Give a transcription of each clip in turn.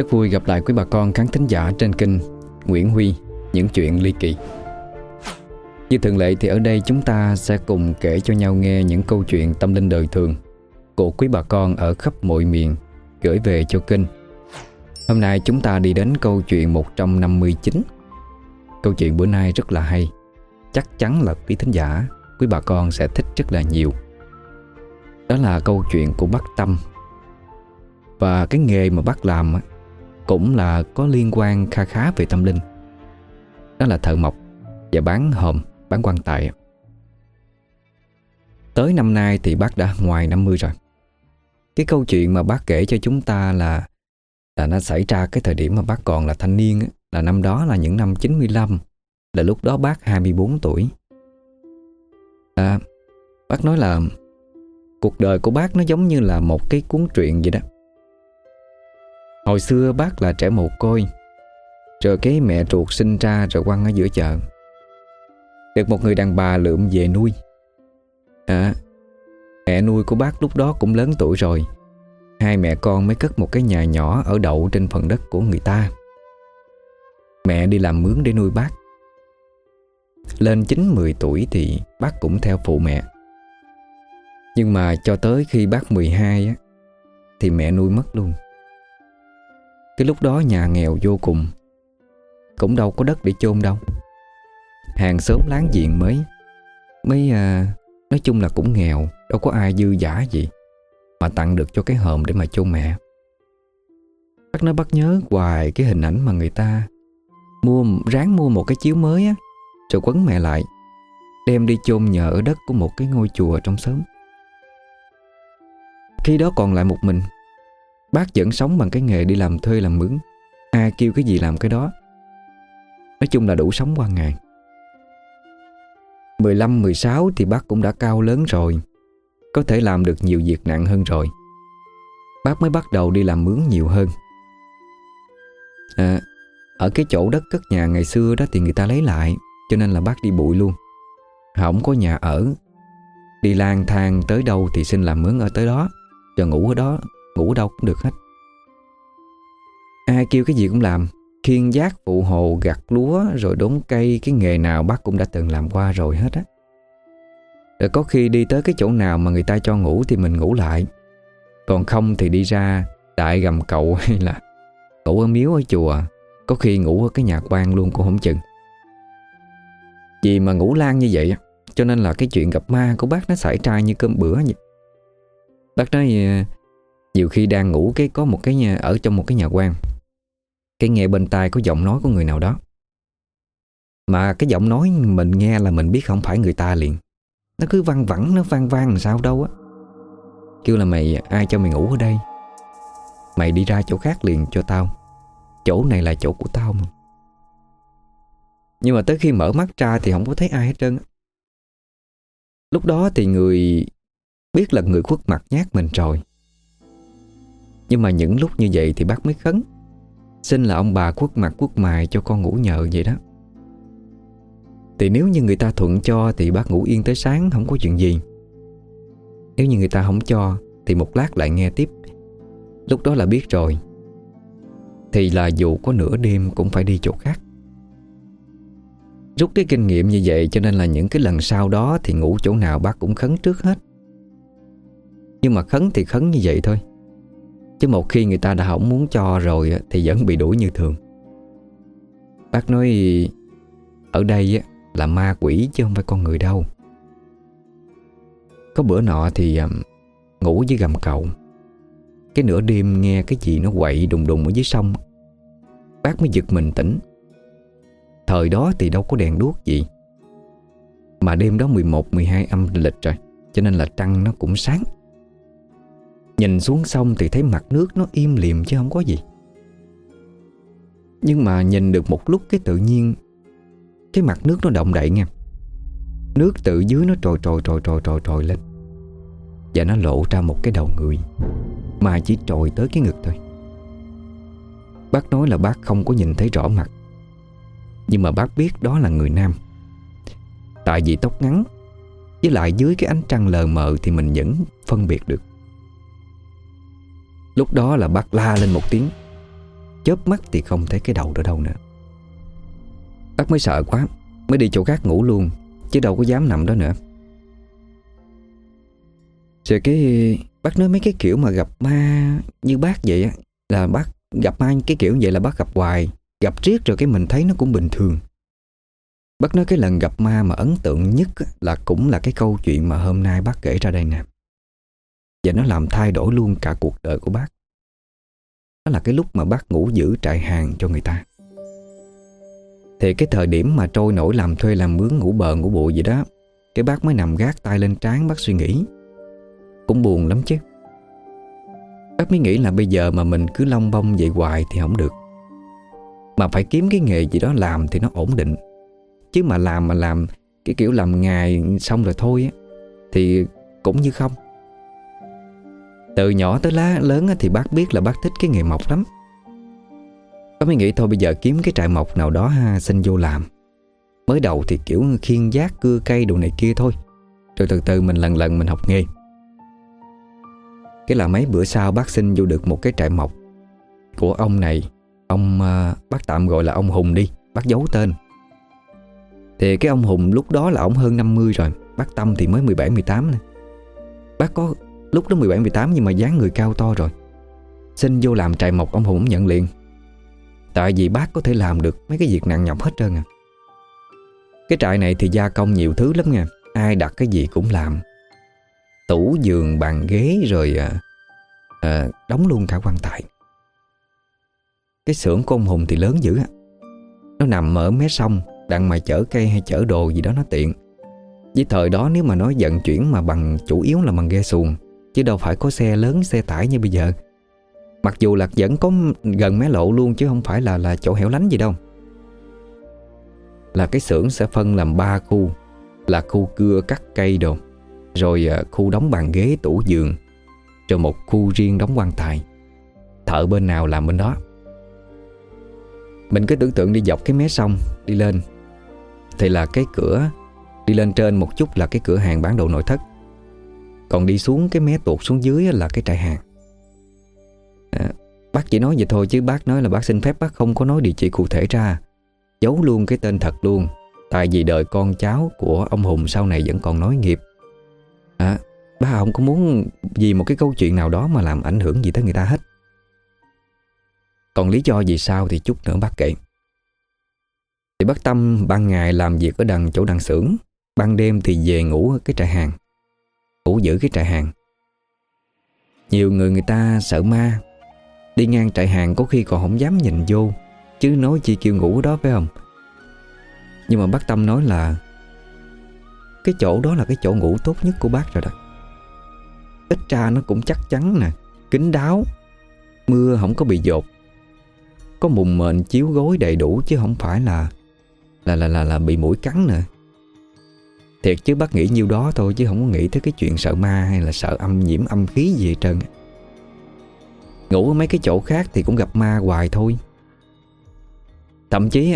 Rất vui gặp lại quý bà con khán thính giả trên kênh Nguyễn Huy, Những chuyện ly kỳ. Như thường lệ thì ở đây chúng ta sẽ cùng kể cho nhau nghe những câu chuyện tâm linh đời thường Của quý bà con ở khắp mọi miền gửi về cho kênh. Hôm nay chúng ta đi đến câu chuyện 159 Câu chuyện bữa nay rất là hay. Chắc chắn là quý thính giả, Quý bà con sẽ thích rất là nhiều. Đó là câu chuyện của bác Tâm. Và cái nghề mà bác làm cũng là có liên quan kha khá về tâm linh. Đó là thợ mộc Và bán hòm, bán quan tài. Tới năm nay thì bác đã ngoài 50 rồi. Cái câu chuyện mà bác kể cho chúng ta là Là nó xảy ra cái thời điểm mà bác còn là thanh niên Là năm đó là những năm 95 Là lúc đó bác 24 tuổi. À Bác nói là Cuộc đời của bác nó giống như là một cái cuốn truyện vậy đó. Hồi xưa bác là trẻ mồ côi, Rồi cái mẹ ruột sinh ra rồi quăng ở giữa chợ. Được một người đàn bà lượm về nuôi. À Mẹ nuôi của bác lúc đó cũng lớn tuổi rồi. Hai mẹ con mới cất một cái nhà nhỏ Ở đậu trên phần đất của người ta. Mẹ đi làm mướn để nuôi bác. Lên 9-10 tuổi thì bác cũng theo phụ mẹ. Nhưng mà cho tới khi bác 12 á, Thì mẹ nuôi mất luôn. Cái lúc đó nhà nghèo vô cùng. Cũng đâu có đất để chôn đâu. Hàng xóm láng giềng mới Mới à, Nói chung là cũng nghèo Đâu có ai dư giả gì Mà tặng được cho cái hòm để mà chôn mẹ. Bác nó bắt nhớ hoài Cái hình ảnh mà người ta Mua ráng mua một cái chiếu mới á Rồi quấn mẹ lại Đem đi chôn nhờ ở đất của một cái ngôi chùa trong xóm. Khi đó còn lại một mình Bác vẫn sống bằng cái nghề đi làm thuê làm mướn. Ai kêu cái gì làm cái đó. Nói chung là đủ sống qua ngày. 15, 16 thì bác cũng đã cao lớn rồi. Có thể làm được nhiều việc nặng hơn rồi. Bác mới bắt đầu đi làm mướn nhiều hơn. À, Ở cái chỗ đất cất nhà ngày xưa đó thì người ta lấy lại Cho nên là bác đi bụi luôn. Không có nhà ở. Đi lang thang tới đâu thì xin làm mướn ở tới đó Cho ngủ ở đó. Ngủ đâu cũng được hết. Ai kêu cái gì cũng làm. Khiên giác, phụ hồ, gặt lúa, Rồi đốn cây, Cái nghề nào bác cũng đã từng làm qua rồi hết á. Rồi có khi đi tới cái chỗ nào Mà người ta cho ngủ thì mình ngủ lại. Còn không thì đi ra Đại gầm cậu hay là Ngủ ở miếu ở chùa. Có khi ngủ ở cái nhà quan luôn cũng không chừng. Vì mà ngủ lan như vậy Cho nên là cái chuyện gặp ma của bác Nó xảy ra như cơm bữa vậy. Bác nói nhiều khi đang ngủ cái có một cái nhà Ở trong một cái nhà quan. Cái nghe bên tai có giọng nói của người nào đó. Mà cái giọng nói mình nghe là mình biết không phải người ta liền. Nó cứ văng vẳng, Nó vang vang làm sao đâu á. Kêu là mày ờ, ai cho mày ngủ ở đây? Mày đi ra chỗ khác liền cho tao. Chỗ này là chỗ của tao mà. Nhưng mà tới khi mở mắt ra Thì không có thấy ai hết trơn Lúc đó thì người, Biết là người khuất mặt nhát mình rồi. Nhưng mà những lúc như vậy Thì bác mới khấn. Xin là ông bà quất mặt quất mài cho con ngủ nhờ vậy đó. Thì nếu như người ta thuận cho Thì bác ngủ yên tới sáng, không có chuyện gì. Nếu như người ta không cho Thì một lát lại nghe tiếp. Lúc đó là biết rồi. Thì là dù có nửa đêm Cũng phải đi chỗ khác. Rút cái kinh nghiệm như vậy Cho nên là những cái lần sau đó Thì ngủ chỗ nào bác cũng khấn trước hết. Nhưng mà khấn thì khấn như vậy thôi. Chứ một khi người ta đã không muốn cho rồi Thì vẫn bị đuổi như thường. Bác nói, Ở đây là ma quỷ chứ không phải con người đâu. Có bữa nọ thì Ngủ dưới gầm cầu. Cái nửa đêm nghe cái gì nó quậy đùng đùng ở dưới sông. Bác mới giật mình tỉnh. Thời đó thì đâu có đèn đuốc gì. Mà đêm đó 11-12 âm lịch rồi, Cho nên là trăng nó cũng sáng. Nhìn xuống sông thì thấy mặt nước nó im liềm chứ không có gì. Nhưng mà nhìn được một lúc cái tự nhiên, Cái mặt nước nó động đậy nghe. Nước tự dưới nó trồi trồi trồi trồi trồi trồi lên. Và nó lộ ra một cái đầu người, Mà chỉ trồi tới cái ngực thôi. Bác nói là bác không có nhìn thấy rõ mặt. Nhưng mà bác biết đó là người nam. Tại vì tóc ngắn, Với lại dưới cái ánh trăng lờ mờ Thì mình vẫn phân biệt được. Lúc đó là bác la lên một tiếng. Chớp mắt thì không thấy cái đầu ở đâu nữa. Bác mới sợ quá, Mới đi chỗ khác ngủ luôn, Chứ đâu có dám nằm đó nữa. Rồi cái, Bác nói mấy cái kiểu mà gặp ma Như bác vậy á, Là bác gặp ma cái kiểu vậy là bác gặp hoài, Gặp riết rồi cái mình thấy nó cũng bình thường. Bác nói cái lần gặp ma mà ấn tượng nhất Là cũng là cái câu chuyện mà hôm nay bác kể ra đây nè. Và nó làm thay đổi luôn cả cuộc đời của bác. Đó là cái lúc mà bác ngủ giữ trại hàng cho người ta. Thì cái thời điểm mà trôi nổi làm thuê làm mướn ngủ bờ ngủ bụi gì đó, Cái bác mới nằm gác tay lên trán bác suy nghĩ. Cũng buồn lắm chứ. Bác mới nghĩ là bây giờ mà mình cứ long bông vậy hoài thì không được. Mà phải kiếm cái nghề gì đó làm thì nó ổn định. Chứ mà làm mà làm Cái kiểu làm ngày xong rồi thôi á, Thì cũng như không. Từ nhỏ tới lá lớn thì bác biết là bác thích cái nghề mộc lắm. Bác mới nghĩ thôi, bây giờ kiếm cái trại mộc nào đó ha, Xin vô làm. Mới đầu thì kiểu khiên giác, cưa cây đồ này kia thôi. Rồi từ từ mình lần lần mình học nghề. Cái là mấy bữa sau bác xin vô được một cái trại mộc. Của ông này, Ông à, bác tạm gọi là ông Hùng đi, Bác giấu tên. Thì cái ông Hùng lúc đó là ông hơn 50 rồi, Bác Tâm thì mới 17-18 nè Bác có lúc đó 17-18 nhưng mà dáng người cao to rồi. Xin vô làm trại mộc ông Hùng nhận liền. Tại vì bác có thể làm được mấy cái việc nặng nhọc hết trơn à. Cái trại này thì gia công nhiều thứ lắm nha Ai đặt cái gì cũng làm. Tủ giường bàn ghế rồi à, à, Đóng luôn cả quan tài. Cái xưởng của ông Hùng thì lớn dữ á. Nó nằm ở mé sông Đặng mà chở cây hay chở đồ gì đó nó tiện. Với thời đó nếu mà nói vận chuyển mà bằng chủ yếu là bằng ghe xuồng Chứ đâu phải có xe lớn, xe tải như bây giờ. Mặc dù là vẫn có gần mé lộ luôn, chứ không phải là là chỗ hẻo lánh gì đâu. Là cái xưởng sẽ phân làm ba khu. Là khu cưa, cắt cây đồ. Rồi à, khu đóng bàn ghế, tủ giường. Rồi một khu riêng đóng quan tài. Thợ bên nào làm bên đó. Mình cứ tưởng tượng đi, dọc cái mé sông, Đi lên. Thì là cái cửa, Đi lên trên một chút là cái cửa hàng bán đồ nội thất. Còn đi xuống cái mé tuột xuống dưới là cái trại hàng. À, Bác chỉ nói vậy thôi chứ bác nói là bác xin phép bác không có nói địa chỉ cụ thể ra. Giấu luôn cái tên thật luôn. Tại vì đợi con cháu của ông Hùng sau này vẫn còn nói nghiệp. À, Bác không có muốn vì một cái câu chuyện nào đó mà làm ảnh hưởng gì tới người ta hết. Còn lý do gì sao thì chút nữa bác kể. Thì bác Tâm ban ngày làm việc ở đằng chỗ đằng xưởng Ban đêm thì về ngủ ở cái trại hàng ủ giữ cái trại hàng. Nhiều người người ta sợ ma. Đi ngang trại hàng có khi còn không dám nhìn vô, Chứ nói chi kêu ngủ đó, phải không? Nhưng mà bác Tâm nói là Cái chỗ đó là cái chỗ ngủ tốt nhất của bác rồi đó. Ít ra nó cũng chắc chắn nè Kính đáo, Mưa không có bị dột, Có mùng mền chiếu gối đầy đủ chứ không phải là là là là là bị mũi cắn nè Thiệt chứ bác nghĩ nhiêu đó thôi Chứ không có nghĩ tới cái chuyện sợ ma Hay là sợ âm, nhiễm âm khí gì hết trơn Ngủ ở mấy cái chỗ khác Thì cũng gặp ma hoài thôi. Thậm chí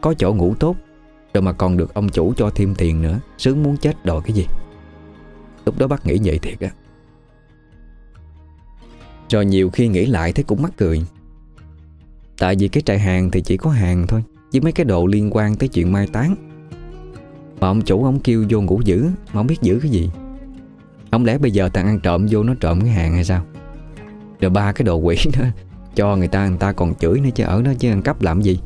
Có chỗ ngủ tốt, Rồi mà còn được ông chủ cho thêm tiền nữa, Sướng muốn chết đòi cái gì. Lúc đó bác nghĩ vậy thiệt á. Rồi nhiều khi nghĩ lại thấy cũng mắc cười. Tại vì cái trại hàng thì chỉ có hàng thôi, với mấy cái đồ liên quan tới chuyện mai táng. Mà ông chủ ông kêu vô ngủ giữ Mà không biết giữ cái gì? Không lẽ bây giờ thằng ăn trộm vô nó trộm cái hàng hay sao? Rồi ba cái đồ quỷ đó Cho người ta người ta còn chửi nữa chứ ở đó chứ ăn cắp làm gì?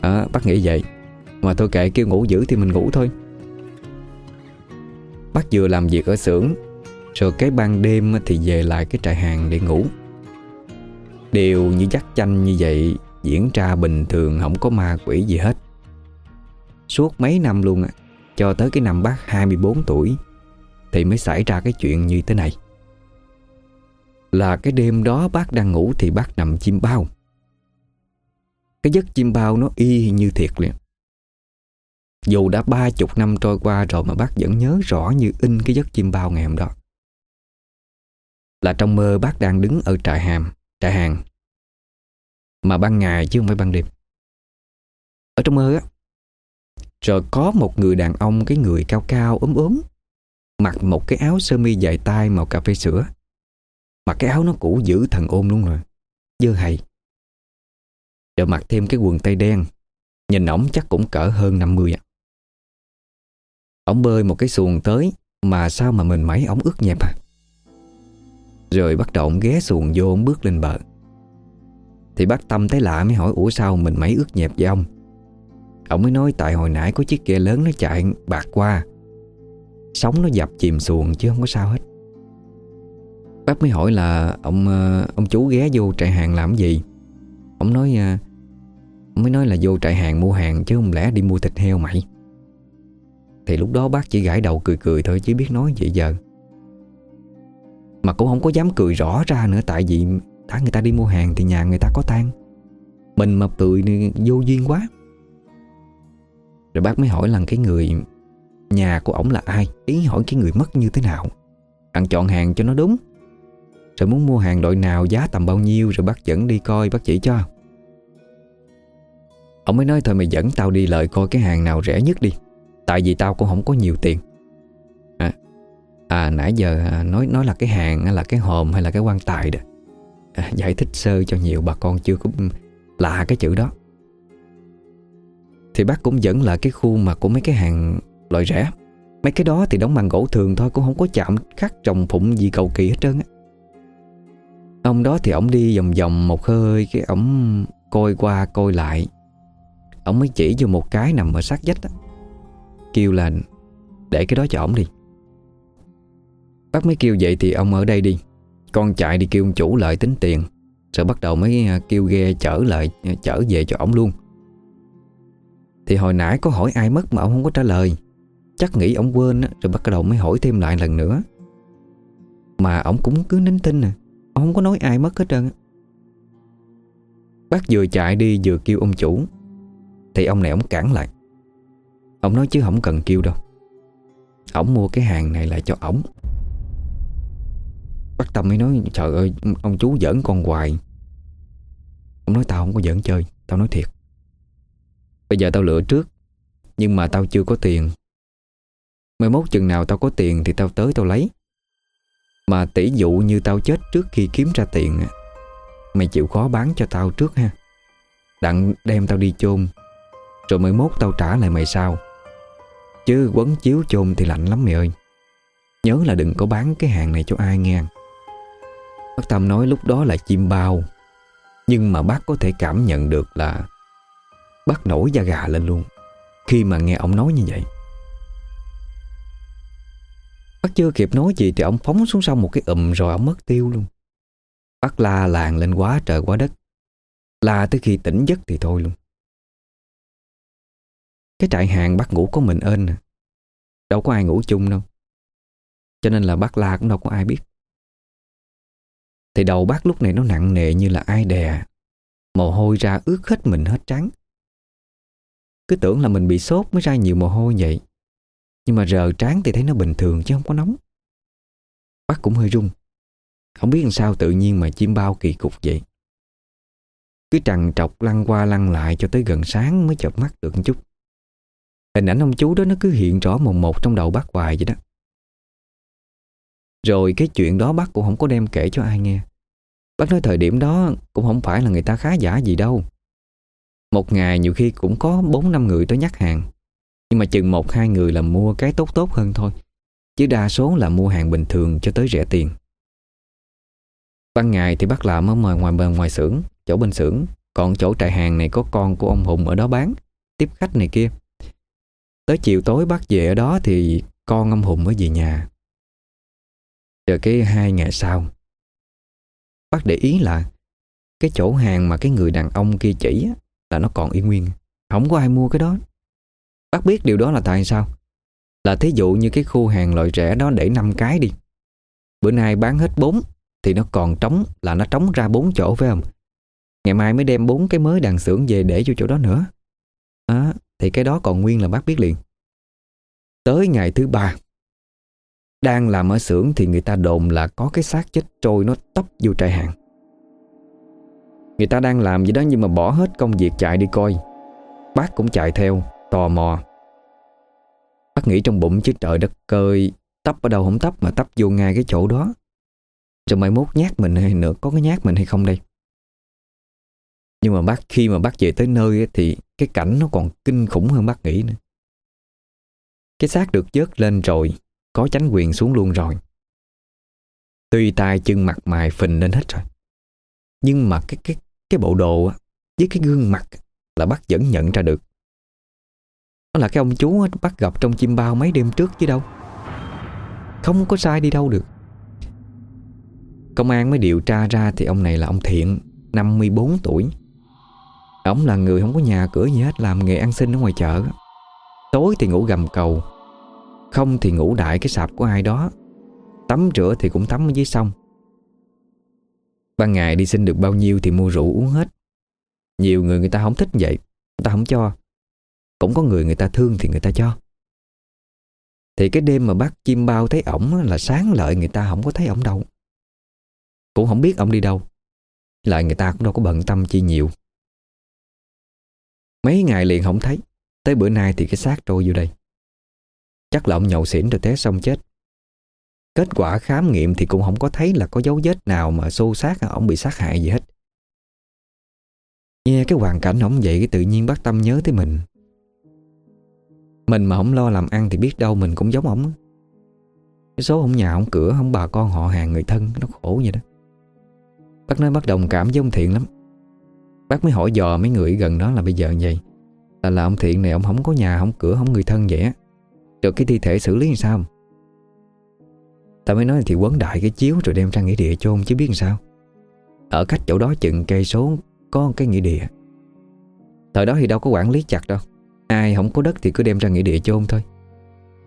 À, Bác nghĩ vậy. Mà thôi kệ kêu ngủ giữ thì mình ngủ thôi. Bác vừa làm việc ở xưởng Rồi cái ban đêm thì về lại cái trại hàng để ngủ. Điều như dắt chanh như vậy diễn ra bình thường không có ma quỷ gì hết. Suốt mấy năm luôn à, cho tới cái năm bác 24 tuổi thì mới xảy ra cái chuyện như thế này. Là cái đêm đó bác đang ngủ thì bác nằm chim bao. Cái giấc chim bao nó y như thiệt liền. Dù đã ba chục năm trôi qua rồi mà bác vẫn nhớ rõ như in cái giấc chim bao ngày hôm đó. Là trong mơ bác đang đứng ở trại hàm, trại hàng mà ban ngày chứ không phải ban đêm Ở trong mơ á rồi có một người đàn ông, Cái người cao cao, ốm ốm, Mặc một cái áo sơ mi dài tay màu cà phê sữa. Mà cái áo nó cũ dữ thần ôm luôn rồi, dơ hầy. Rồi mặc thêm cái quần tây đen, Nhìn ổng chắc cũng cỡ hơn 50 à. Ổng bơi một cái xuồng tới, Mà sao mà mình mấy ổng ướt nhẹp à? Rồi bắt đầu ổng ghé xuồng vô ổng bước lên bờ. Thì bác Tâm thấy lạ mới hỏi, Ủa sao mình mấy ướt nhẹp vậy ông? Ông mới nói tại hồi nãy có chiếc ghe lớn nó chạy bạc qua. Sóng nó dập chìm xuồng chứ không có sao hết. Bác mới hỏi là ông ờ, ông chú ghé vô trại hàng làm gì? Ông nói ờ, Ông mới nói là vô trại hàng mua hàng chứ không lẽ đi mua thịt heo mày? Thì lúc đó bác chỉ gãi đầu cười cười thôi chứ biết nói gì giờ. Mà cũng không có dám cười rõ ra nữa Tại vì tháng người ta đi mua hàng thì nhà người ta có tan Mình mà cười vô duyên quá. Rồi bác mới hỏi là cái người Nhà của ổng là ai? Ý hỏi cái người mất như thế nào? Ăn chọn hàng cho nó đúng. Rồi muốn mua hàng loại nào giá tầm bao nhiêu Rồi bác dẫn đi coi bác chỉ cho. Ông mới nói thôi mày dẫn tao đi lợi coi cái hàng nào rẻ nhất đi. Tại vì tao cũng không có nhiều tiền. À, à nãy giờ à, nói nói là cái hàng là cái hòm hay là cái quan tài đó. À, Giải thích sơ cho nhiều bà con chưa có ừ, lạ cái chữ đó. Thì bác cũng dẫn lại cái khu mà của mấy cái hàng loại rẻ. Mấy cái đó thì đóng bằng gỗ thường thôi, Cũng không có chạm khắc trồng phụng gì cầu kỳ hết trơn á. Ông đó thì ổng đi vòng vòng một hơi, Cái ổng coi qua coi lại. Ông mới chỉ vô một cái nằm ở sát vách á. Kêu là, Để cái đó cho ổng đi. Bác mới kêu vậy thì ông ở đây đi. Con chạy đi kêu ông chủ lợi tính tiền, Rồi bắt đầu mới à, kêu ghe chở lại, Chở về cho ổng luôn. Thì hồi nãy có hỏi ai mất mà ông không có trả lời. Chắc nghĩ ông quên Rồi bắt đầu mới hỏi thêm lại lần nữa. Mà ông cũng cứ nín tin à Ông không có nói ai mất hết trơn Bác vừa chạy đi vừa kêu ông chủ. Thì ông này ông cản lại. Ông nói chứ không cần kêu đâu. Ông mua cái hàng này lại cho ổng. Bác Tâm mới nói, Trời ơi, ông chú giỡn con hoài. Ông nói, tao không có giỡn chơi, Tao nói thiệt. Bây giờ tao lựa trước, Nhưng mà tao chưa có tiền. Mai mốt chừng nào tao có tiền Thì tao tới tao lấy. Mà tỷ dụ như tao chết trước khi kiếm ra tiền Mày chịu khó bán cho tao trước ha. Đặng đem tao đi chôn, Rồi mai mốt tao trả lại mày sau. Chứ quấn chiếu chôn thì lạnh lắm mày ơi. Nhớ là đừng có bán cái hàng này cho ai nghe. Bác Tâm nói lúc đó là chim bao, Nhưng mà bác có thể cảm nhận được là bắt nổi da gà lên luôn. Khi mà nghe ông nói như vậy Bác chưa kịp nói gì Thì ông phóng xuống sông một cái ùm Rồi ông mất tiêu luôn. Bác la làng lên quá trời quá đất. La tới khi tỉnh giấc thì thôi luôn. Cái trại hàng bác ngủ có mình ên à. Đâu có ai ngủ chung đâu. Cho nên là bác la cũng đâu có ai biết. Thì đầu bác lúc này nó nặng nề như là ai đè. Mồ hôi ra ướt hết mình hết trắng cứ tưởng là mình bị sốt mới ra nhiều mồ hôi vậy. Nhưng mà rờ trán thì thấy nó bình thường chứ không có nóng. Bác cũng hơi run. Không biết làm sao tự nhiên mà chim bao kỳ cục vậy. Cứ trằn trọc lăn qua lăn lại cho tới gần sáng mới chợp mắt được một chút. Hình ảnh ông chú đó nó cứ hiện rõ mồm một trong đầu bác hoài vậy đó. Rồi cái chuyện đó bác cũng không có đem kể cho ai nghe. Bác nói thời điểm đó cũng không phải là người ta khá giả gì đâu. Một ngày nhiều khi cũng có 4 năm người tới nhắc hàng. Nhưng mà chừng một hai người là mua cái tốt tốt hơn thôi. Chứ đa số là mua hàng bình thường cho tới rẻ tiền. Ban ngày thì bác làm ở mời ngoài bên ngoài xưởng Chỗ bên xưởng. Còn chỗ trại hàng này có con của ông Hùng ở đó bán Tiếp khách này kia. Tới chiều tối bác về ở đó thì con ông Hùng mới về nhà. Rồi cái hai ngày sau, bác để ý là cái chỗ hàng mà cái người đàn ông kia chỉ là nó còn yên nguyên. Không có ai mua cái đó. Bác biết điều đó là tại sao? Là thí dụ như cái khu hàng loại rẻ đó để 5 cái đi. Bữa nay bán hết 4 thì nó còn trống là nó trống ra 4 chỗ phải không? Ngày mai mới đem 4 cái mới đàn xưởng về để vô chỗ đó nữa. à, thì cái đó còn nguyên là bác biết liền Tới ngày thứ ba Đang làm ở xưởng thì người ta đồn là có cái xác chết trôi nó tấp vô trại hàng Người ta đang làm gì đó nhưng mà bỏ hết công việc chạy đi coi Bác cũng chạy theo Tò mò Bác nghĩ trong bụng chứ trời đất cơi Tấp ở đâu không tấp mà tấp vô ngay cái chỗ đó Rồi mai mốt nhát mình hay nữa Có cái nhát mình hay không đây Nhưng mà bác khi mà bác về tới nơi thì cái cảnh nó còn kinh khủng hơn bác nghĩ nữa. Cái xác được dớt lên rồi, có chánh quyền xuống luôn rồi. Tuy tay chân mặt mày phình lên hết rồi. Nhưng mà cái cái cái bộ đồ với cái gương mặt là bác vẫn nhận ra được. Đó là cái ông chú bác gặp trong chim bao mấy đêm trước chứ đâu. Không có sai đi đâu được. Công an mới điều tra ra thì ông này là ông Thiện, 54 tuổi. Ông là người không có nhà cửa gì hết, làm nghề ăn xin ở ngoài chợ. Tối thì ngủ gầm cầu, không thì ngủ đại cái sạp của ai đó. Tắm rửa thì cũng tắm ở dưới sông. Ban ngày đi xin được bao nhiêu thì mua rượu uống hết. Nhiều người người ta không thích vậy, người ta không cho. Cũng có người người ta thương thì người ta cho. Thì cái đêm mà bác chim bao thấy ổng là sáng lợi người ta không có thấy ổng đâu. Cũng không biết ổng đi đâu Lại người ta cũng đâu có bận tâm chi nhiều Mấy ngày liền không thấy Tới bữa nay thì cái xác trôi vô đây Chắc là ông nhậu xỉn rồi té xong chết Kết quả khám nghiệm thì cũng không có thấy là có dấu vết nào mà xô xác à, ông bị sát hại gì hết. Nghe cái hoàn cảnh ổng vậy cái tự nhiên bác Tâm nhớ tới mình. Mình mà không lo làm ăn thì biết đâu mình cũng giống ổng. Cái số ông nhà ông cửa không bà con họ hàng người thân nó khổ vậy đó. Bác nói bác đồng cảm với ông Thiện lắm Bác mới hỏi dò mấy người gần đó là bây giờ vậy Là là ông Thiện này ông không có nhà, không cửa, không người thân vậy á Rồi cái thi thể xử lý làm sao Ta mới nói thì quấn đại cái chiếu rồi đem ra nghĩa địa chôn chứ biết làm sao. Ở cách chỗ đó chừng cây số có cái nghĩa địa. Thời đó thì đâu có quản lý chặt đâu. Ai không có đất thì cứ đem ra nghĩa địa chôn thôi.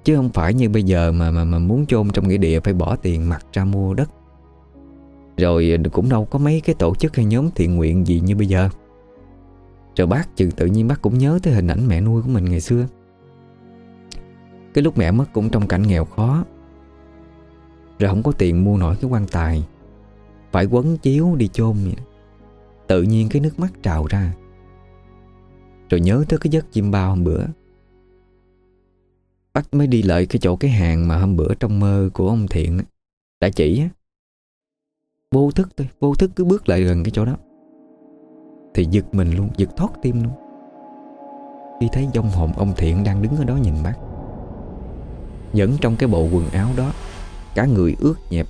Chứ không phải như bây giờ mà mà, mà muốn chôn trong nghĩa địa phải bỏ tiền mặt ra mua đất. Rồi cũng đâu có mấy cái tổ chức hay nhóm thiện nguyện gì như bây giờ. Rồi bác chừng tự nhiên bác cũng nhớ tới hình ảnh mẹ nuôi của mình ngày xưa. Cái lúc mẹ mất cũng trong cảnh nghèo khó rồi không có tiền mua nổi cái quan tài. Phải quấn chiếu đi chôn vậy. Tự nhiên cái nước mắt trào ra. Rồi nhớ tới cái giấc chim bao hôm bữa. Bác mới đi lại cái chỗ cái hàng mà hôm bữa trong mơ của ông Thiện Đã chỉ á. Vô thức thôi, Vô thức cứ bước lại gần cái chỗ đó. Thì giật mình luôn, Giật thoát tim luôn. Khi thấy dông hồn ông Thiện đang đứng ở đó nhìn bác. Vẫn trong cái bộ quần áo đó Cả người ướt nhẹp.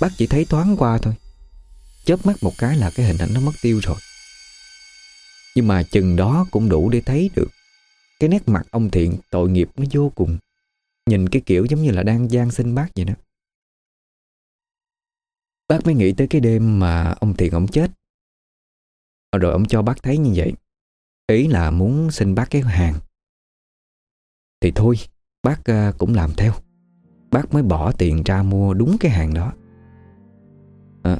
Bác chỉ thấy thoáng qua thôi. Chớp mắt một cái là cái hình ảnh nó mất tiêu rồi. Nhưng mà chừng đó cũng đủ để thấy được. Cái nét mặt ông Thiện tội nghiệp nó vô cùng. Nhìn cái kiểu giống như là đang gian xin bác vậy đó. Bác mới nghĩ tới cái đêm mà ông Thiện ông chết. Ờ, rồi ông cho bác thấy như vậy. Ý là muốn xin bác cái hàng. Thì thôi, Bác ờ, cũng làm theo. Bác mới bỏ tiền ra mua đúng cái hàng đó. À,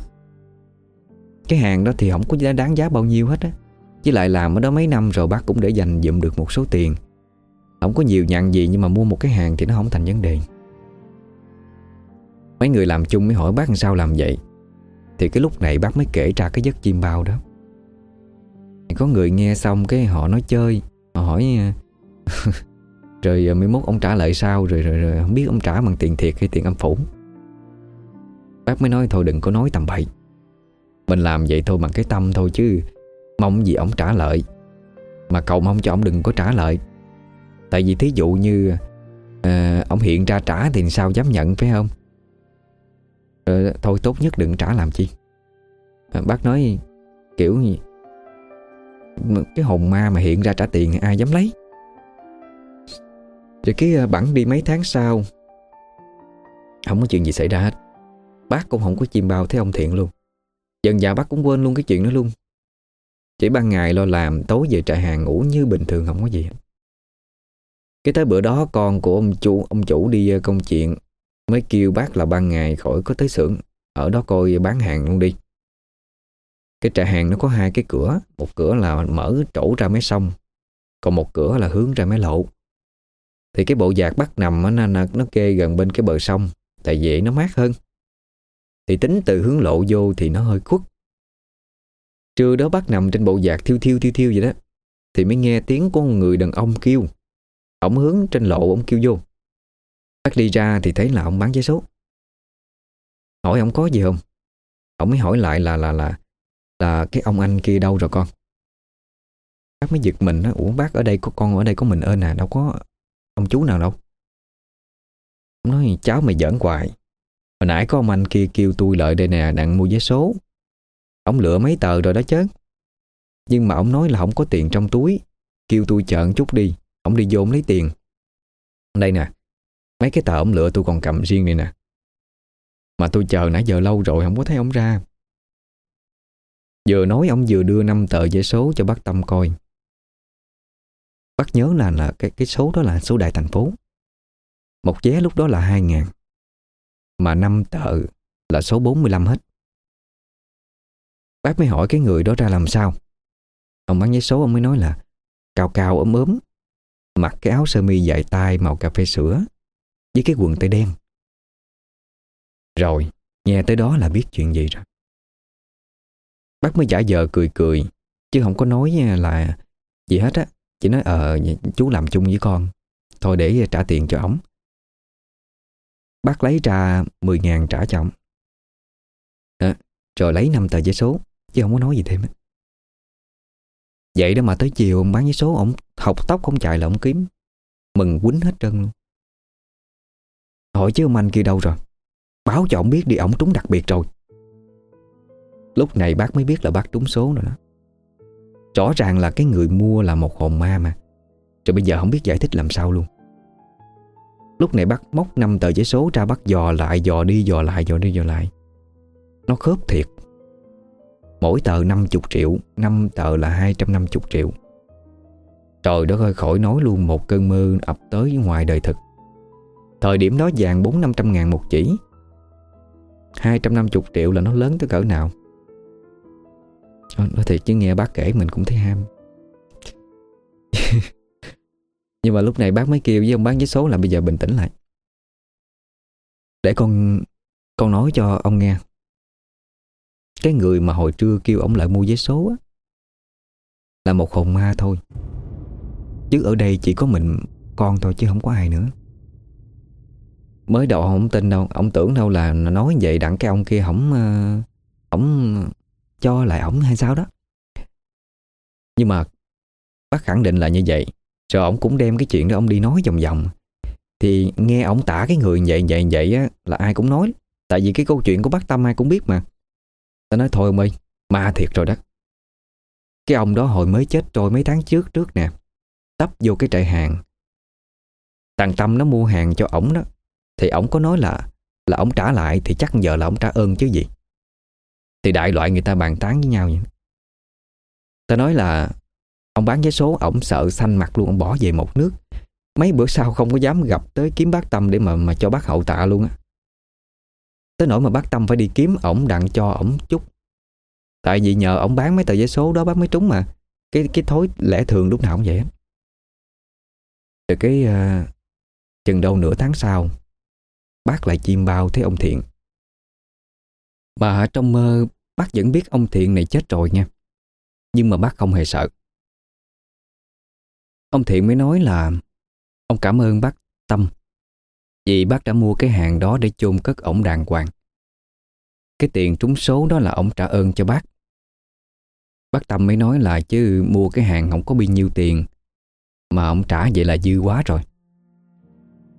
Cái hàng đó thì không có đáng giá bao nhiêu hết á. Với lại làm ở đó mấy năm rồi bác cũng để dành dụm được một số tiền. Không có nhiều nhận gì nhưng mà mua một cái hàng thì nó không thành vấn đề. Mấy người làm chung mới hỏi bác làm sao làm vậy. Thì cái lúc này bác mới kể ra cái giấc chim bao đó. Có người nghe xong cái họ nói chơi Họ hỏi rồi mấy mốt ông trả lại sao? Rồi, rồi rồi không biết ông trả bằng tiền thiệt hay tiền âm phủ. Bác mới nói thôi đừng có nói tầm bậy. Mình làm vậy thôi bằng cái tâm thôi chứ Mong gì ông trả lợi Mà cậu mong cho ông đừng có trả lợi Tại vì thí dụ như à, Ông hiện ra trả thì sao dám nhận phải không? Ờ, Thôi tốt nhất đừng trả làm chi. À, Bác nói kiểu gì Cái hồn ma mà hiện ra trả tiền ai dám lấy? Rồi cái à, bẵng đi mấy tháng sau, Không có chuyện gì xảy ra hết. Bác cũng không có chim bao thấy ông Thiện luôn. Dần dà bác cũng quên luôn cái chuyện đó luôn. Chỉ ban ngày lo làm, Tối về trại hàng ngủ như bình thường, không có gì Cái tới bữa đó, con của ông chủ Ông chủ đi à, công chuyện, Mới kêu bác là ban ngày khỏi có tới xưởng. Ở đó coi bán hàng luôn đi. Cái trại hàng nó có hai cái cửa, Một cửa là mở trổ ra mấy sông Còn một cửa là hướng ra mấy lộ. Thì cái bộ giạc bắt nằm nó, nó, nó kê gần bên cái bờ sông Tại dễ nó mát hơn. Thì tính từ hướng lộ vô thì nó hơi khuất. Trưa đó bắt nằm trên bộ giạc thiêu thiêu thiêu thiêu vậy đó Thì mới nghe tiếng của một người đàn ông kêu. Ông hướng trên lộ ông kêu vô. Bác đi ra thì thấy là ông bán vé số. Hỏi ông có gì không? Ông mới hỏi lại là là là Là cái ông anh kia đâu rồi con? Bác mới giật mình đó Ủa bác ở đây có con ở đây có mình ơn à Đâu có ông chú nào đâu? Ông nói, cháu mày giỡn hoài. Hồi nãy có ông anh kia kêu tôi lợi đây nè, Đặng mua vé số. Ông lựa mấy tờ rồi đó chứ Nhưng mà ông nói là không có tiền trong túi. Kêu tôi chợn chút đi, Ông đi vô lấy tiền. Đây nè, Mấy cái tờ ông lựa tôi còn cầm riêng này nè. Mà tôi chờ nãy giờ lâu rồi Không có thấy ông ra. Vừa nói ông vừa đưa 5 tờ giấy số cho bác Tâm coi. Bác nhớ là là cái cái số đó là số đại thành phố. Một vé lúc đó là 2 ngàn. Mà năm tờ là số 45 hết. Bác mới hỏi cái người đó ra làm sao. Ông bán giấy số, ông mới nói là Cao cao ấm ốm, Mặc cái áo sơ mi dài tay, màu cà phê sữa, Với cái quần tây đen. Rồi, Nghe tới đó là biết chuyện gì rồi. Bác mới giả vờ cười cười, Chứ không có nói à, là Gì hết á. Chỉ nói ờ chú làm chung với con Thôi để trả tiền cho ổng. Bác lấy ra 10 ngàn trả cho ổng. À, Rồi lấy 5 tờ giấy số Chứ không có nói gì thêm Vậy đó mà tới chiều ông bán giấy số Ông học tóc không chạy là ông kiếm Mừng quýnh hết trơn luôn. Hỏi chứ ông anh kia đâu rồi? Báo cho ông biết đi ổng trúng đặc biệt rồi. Lúc này bác mới biết là bác trúng số rồi đó. Rõ ràng là cái người mua là một hồn ma mà. Rồi bây giờ không biết giải thích làm sao luôn. Lúc này bác móc 5 tờ giấy số ra, bác dò lại, Dò đi, dò lại, dò đi, dò lại. Nó khớp thiệt. Mỗi tờ 50 triệu 5 tờ là 250 triệu. Trời đất ơi, khỏi nói luôn, Một cơn mơ ập tới ngoài đời thực. Thời điểm đó vàng 4-500 ngàn một chỉ. 250 triệu là nó lớn tới cỡ nào? Ờ, nói thiệt chứ nghe bác kể mình cũng thấy ham. Nhưng mà lúc này bác mới kêu với ông bán giấy số là bây giờ bình tĩnh lại. Để con con nói cho ông nghe. Cái người mà hồi trưa kêu ông lại mua giấy số á, Là một hồn ma thôi. Chứ ở đây chỉ có mình con thôi chứ không có ai nữa. Mới đầu không tin đâu Ông tưởng đâu là nói vậy đặng cái ông kia không Ông ờ, cho lại ổng hay sao đó. Nhưng mà Bác khẳng định là như vậy Rồi ổng cũng đem cái chuyện đó ông đi nói vòng vòng. Thì nghe ổng tả cái người vậy vậy vậy á, Là ai cũng nói. Tại vì cái câu chuyện của bác Tâm ai cũng biết mà. Ta nói thôi ông ơi Ma thiệt rồi đó. Cái ông đó hồi mới chết rồi mấy tháng trước trước nè Tấp vô cái trại hàng. Thằng Tâm nó mua hàng cho ổng đó Thì ổng có nói là Là ổng trả lại thì chắc giờ là ổng trả ơn chứ gì thì đại loại người ta bàn tán với nhau vậy. Ta nói là Ông bán vé số ổng sợ xanh mặt luôn Ông bỏ về một nước. Mấy bữa sau không có dám gặp tới kiếm bác Tâm Để mà mà cho bác hậu tạ luôn á. Tới nỗi mà bác Tâm phải đi kiếm ổng đặng cho ổng chút. Tại vì nhờ ổng bán mấy tờ giấy số đó bác mới trúng mà. Cái cái thối lẽ thường lúc nào cũng vậy Rồi cái uh, Chừng đâu nửa tháng sau Bác lại chim bao thấy ông Thiện. Bà trong mơ bác vẫn biết ông Thiện này chết rồi nha. Nhưng mà bác không hề sợ. Ông Thiện mới nói là ông cảm ơn bác Tâm vì bác đã mua cái hàng đó để chôn cất ổng đàng hoàng. Cái tiền trúng số đó là ổng trả ơn cho bác. Bác Tâm mới nói là chứ mua cái hàng không có bao nhiêu tiền mà ông trả vậy là dư quá rồi.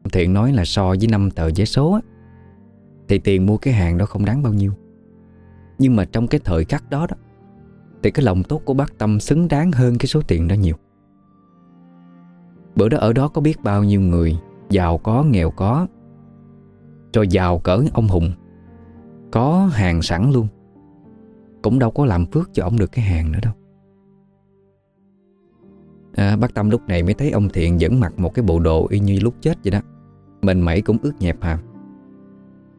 Ông Thiện nói là so với năm tờ vé số á, thì tiền mua cái hàng đó không đáng bao nhiêu. Nhưng mà trong cái thời khắc đó đó Thì cái lòng tốt của bác Tâm xứng đáng hơn cái số tiền đó nhiều. Bữa đó ở đó có biết bao nhiêu người Giàu có, nghèo có Rồi giàu cỡ ông Hùng. Có hàng sẵn luôn. Cũng đâu có làm phước cho ông được cái hàng nữa đâu. À, Bác Tâm lúc này mới thấy ông Thiện vẫn mặc một cái bộ đồ y như lúc chết vậy đó. Mình mẩy cũng ướt nhẹp hàm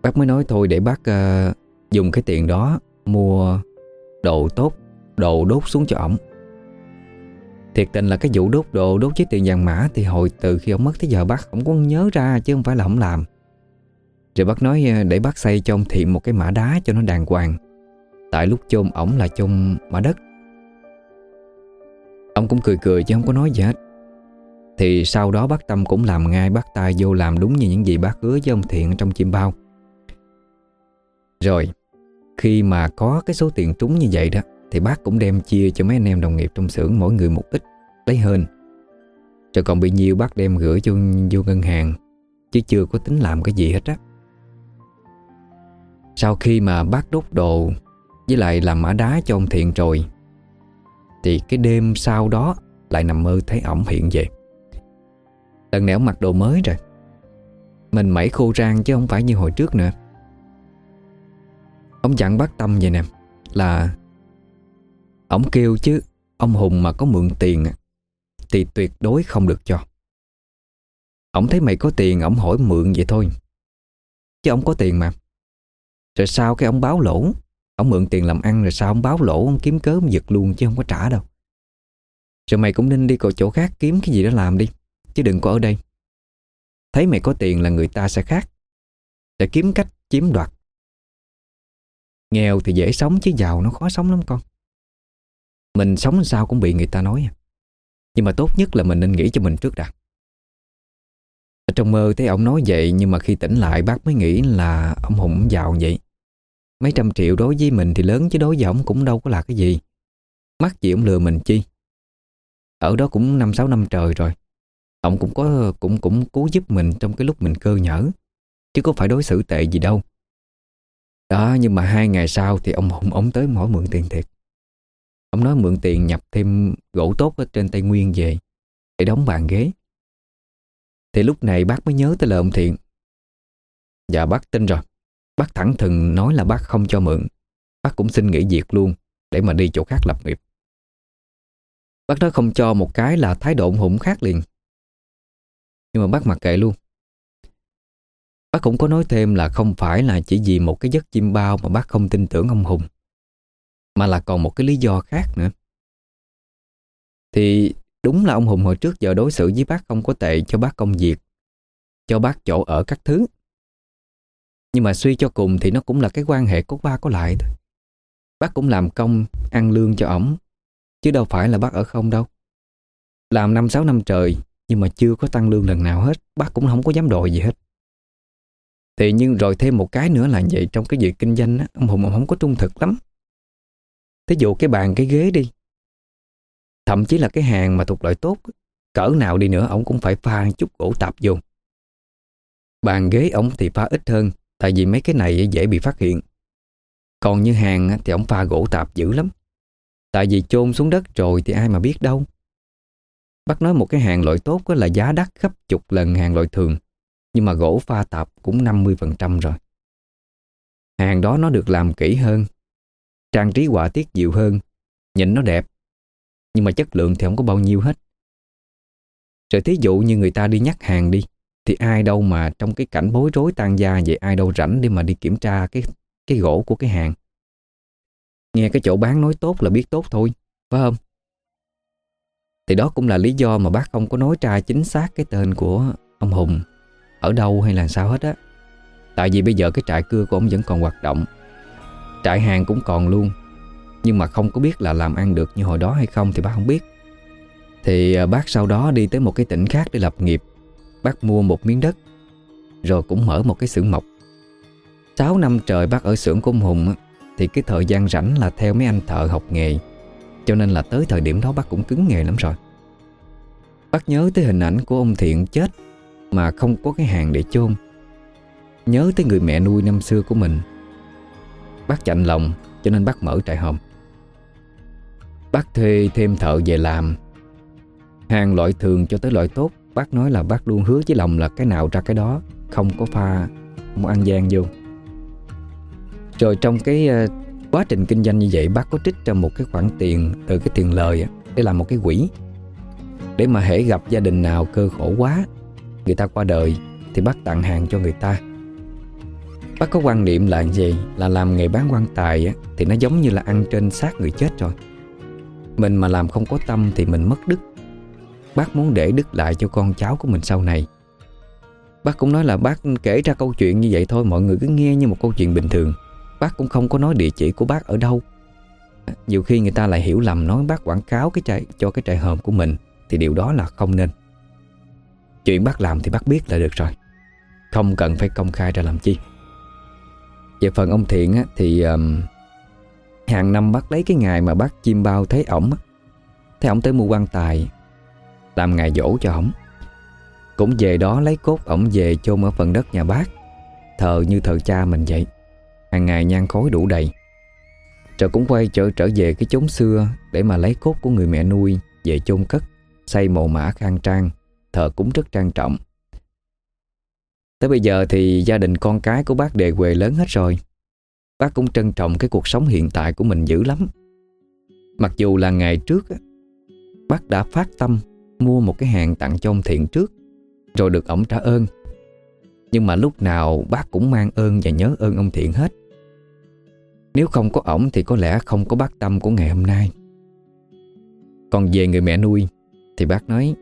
Bác mới nói thôi để bác uh, dùng cái tiền đó mua đồ tốt, đồ đốt xuống cho ổng. Thiệt tình là cái vụ đốt đồ đốt chiếc tiền vàng mã thì hồi từ khi ông mất tới giờ bác không có nhớ ra chứ không phải là ông làm. Rồi bác nói ờ, để bác xây cho ông Thiện một cái mã đá cho nó đàng hoàng. Tại lúc chôn ổng là chôn mã đất. Ông cũng cười cười chứ không có nói gì hết. Thì sau đó bác Tâm cũng làm ngay bắt tay vô làm đúng như những gì bác hứa với ông Thiện trong chim bao. Rồi khi mà có cái số tiền trúng như vậy đó, Thì bác cũng đem chia cho mấy anh em đồng nghiệp trong xưởng Mỗi người một ít, lấy hơn Rồi còn bị nhiều bác đem gửi cho vô ngân hàng, Chứ chưa có tính làm cái gì hết á. Sau khi mà bác đốt đồ Với lại làm mã đá cho ông Thiện rồi, Thì cái đêm sau đó Lại nằm mơ thấy ổng hiện về. Lần này ổng mặc đồ mới rồi. Mình mẩy khô rang chứ không phải như hồi trước nữa. Ông dặn bác Tâm vậy nè, Là Ông kêu chứ, Ông Hùng mà có mượn tiền Thì tuyệt đối không được cho. Ông thấy mày có tiền, Ông hỏi mượn vậy thôi. Chứ ông có tiền mà. Rồi sao cái ông báo lỗ, Ông mượn tiền làm ăn, rồi sao ông báo lỗ, Ông kiếm cớ ông giật luôn chứ không có trả đâu. Rồi mày cũng nên đi cậu chỗ khác Kiếm cái gì đó làm đi, Chứ đừng có ở đây. Thấy mày có tiền là người ta sẽ khác. Sẽ kiếm cách chiếm đoạt. Nghèo thì dễ sống chứ giàu nó khó sống lắm con. Mình sống sao cũng bị người ta nói. À. Nhưng mà tốt nhất là mình nên nghĩ cho mình trước đã. Ở trong mơ thấy ông nói vậy, Nhưng mà khi tỉnh lại bác mới nghĩ là Ông Hùng giàu vậy. Mấy trăm triệu đối với mình thì lớn chứ đối với ông cũng đâu có là cái gì. Mắc gì ông lừa mình chi? Ở đó cũng năm sáu năm trời rồi. Ông cũng có, cũng cũng cứu giúp mình trong cái lúc mình cơ nhở. Chứ có phải đối xử tệ gì đâu. Đó, nhưng mà hai ngày sau thì ông Hùng ống tới hỏi mượn tiền thiệt. Ông nói mượn tiền nhập thêm gỗ tốt ở trên Tây Nguyên về Để đóng bàn ghế. Thì lúc này bác mới nhớ tới lời ông Thiện. Dạ bác tin rồi. Bác thẳng thừng nói là bác không cho mượn. Bác cũng xin nghỉ việc luôn Để mà đi chỗ khác lập nghiệp. Bác nói không cho một cái là thái độ ủng hủng khác liền. Nhưng mà bác mặc kệ luôn. Bác cũng có nói thêm là không phải là chỉ vì một cái giấc chim bao mà bác không tin tưởng ông Hùng Mà là còn một cái lý do khác nữa. Thì đúng là ông Hùng hồi trước giờ đối xử với bác không có tệ cho bác công việc Cho bác chỗ ở các thứ. Nhưng mà suy cho cùng thì nó cũng là cái quan hệ có qua có lại thôi. Bác cũng làm công, ăn lương cho ổng Chứ đâu phải là bác ở không đâu. Làm năm sáu năm trời Nhưng mà chưa có tăng lương lần nào hết Bác cũng không có dám đòi gì hết thì nhưng rồi thêm một cái nữa là vậy Trong cái việc kinh doanh á, ông Hùng ông không có trung thực lắm. Thí dụ cái bàn cái ghế đi. Thậm chí là cái hàng mà thuộc loại tốt Cỡ nào đi nữa Ông cũng phải pha chút gỗ tạp vô. Bàn ghế ông thì pha ít hơn Tại vì mấy cái này dễ bị phát hiện. Còn như hàng thì ông pha gỗ tạp dữ lắm. Tại vì chôn xuống đất rồi Thì ai mà biết đâu. Bác nói một cái hàng loại tốt là giá đắt gấp chục lần hàng loại thường nhưng mà gỗ pha tạp cũng 50% rồi. Hàng đó nó được làm kỹ hơn, Trang trí họa tiết dịu hơn, Nhìn nó đẹp, Nhưng mà chất lượng thì không có bao nhiêu hết. Rồi thí dụ như người ta đi nhắc hàng đi, Thì ai đâu mà trong cái cảnh bối rối tan gia Vậy, ai đâu rảnh để mà đi kiểm tra cái cái gỗ của cái hàng. Nghe cái chỗ bán nói tốt là biết tốt thôi, Phải không? Thì đó cũng là lý do mà bác không có nói ra chính xác cái tên của ông Hùng ở đâu hay là sao hết á. Tại vì bây giờ cái trại cưa của ông vẫn còn hoạt động, Trại hàng cũng còn luôn. Nhưng mà không có biết là làm ăn được như hồi đó hay không Thì bác không biết. Thì à, bác sau đó đi tới một cái tỉnh khác để lập nghiệp. Bác mua một miếng đất, Rồi cũng mở một cái xưởng mộc. 6 năm trời bác ở xưởng của ông Hùng Thì cái thời gian rảnh là theo mấy anh thợ học nghề. Cho nên là tới thời điểm đó bác cũng cứng nghề lắm rồi. Bác nhớ tới hình ảnh của ông Thiện chết mà không có cái hàng để chôn. Nhớ tới người mẹ nuôi năm xưa của mình. Bác chạnh lòng, cho nên bác mở trại hòm. Bác thuê thêm thợ về làm. Hàng loại thường cho tới loại tốt, Bác nói là bác luôn hứa với lòng là cái nào ra cái đó, Không có pha, Không ăn gian vô. Rồi trong cái ờ, quá trình kinh doanh như vậy, Bác có trích ra một cái khoản tiền Từ cái tiền lời để làm một cái quỹ, Để mà hễ gặp gia đình nào cơ khổ quá Người ta qua đời Thì bác tặng hàng cho người ta. Bác có quan niệm là gì? Là làm nghề bán quan tài á, Thì nó giống như là ăn trên xác người chết rồi. Mình mà làm không có tâm Thì mình mất đức. Bác muốn để đức lại cho con cháu của mình sau này. Bác cũng nói là bác kể ra câu chuyện như vậy thôi Mọi người cứ nghe như một câu chuyện bình thường. Bác cũng không có nói địa chỉ của bác ở đâu. Nhiều khi người ta lại hiểu lầm Nói bác quảng cáo cái trại, cho cái trại hòm của mình Thì điều đó là không nên. Chuyện bác làm thì bác biết là được rồi. Không cần phải công khai ra làm chi. Về phần ông Thiện á, thì um, Hàng năm bác lấy cái ngày mà bác chim bao thấy ổng Thấy ổng tới mua quan tài Làm ngày dỗ cho ổng. Cũng về đó lấy cốt ổng về chôn ở phần đất nhà bác. Thờ như thờ cha mình vậy. Hàng ngày nhang khói đủ đầy. Rồi cũng quay trở trở về cái chốn xưa Để mà lấy cốt của người mẹ nuôi Về chôn cất Xây mồ mã khang trang. Thờ cúng rất trang trọng. Tới bây giờ thì gia đình con cái của bác đề quê lớn hết rồi. Bác cũng trân trọng cái cuộc sống hiện tại của mình dữ lắm. Mặc dù là ngày trước Bác đã phát tâm Mua một cái hàng tặng cho ông Thiện trước, Rồi được ổng trả ơn. Nhưng mà lúc nào bác cũng mang ơn Và nhớ ơn ông Thiện hết. Nếu không có ổng Thì có lẽ không có bác tâm của ngày hôm nay. Còn về người mẹ nuôi Thì bác nói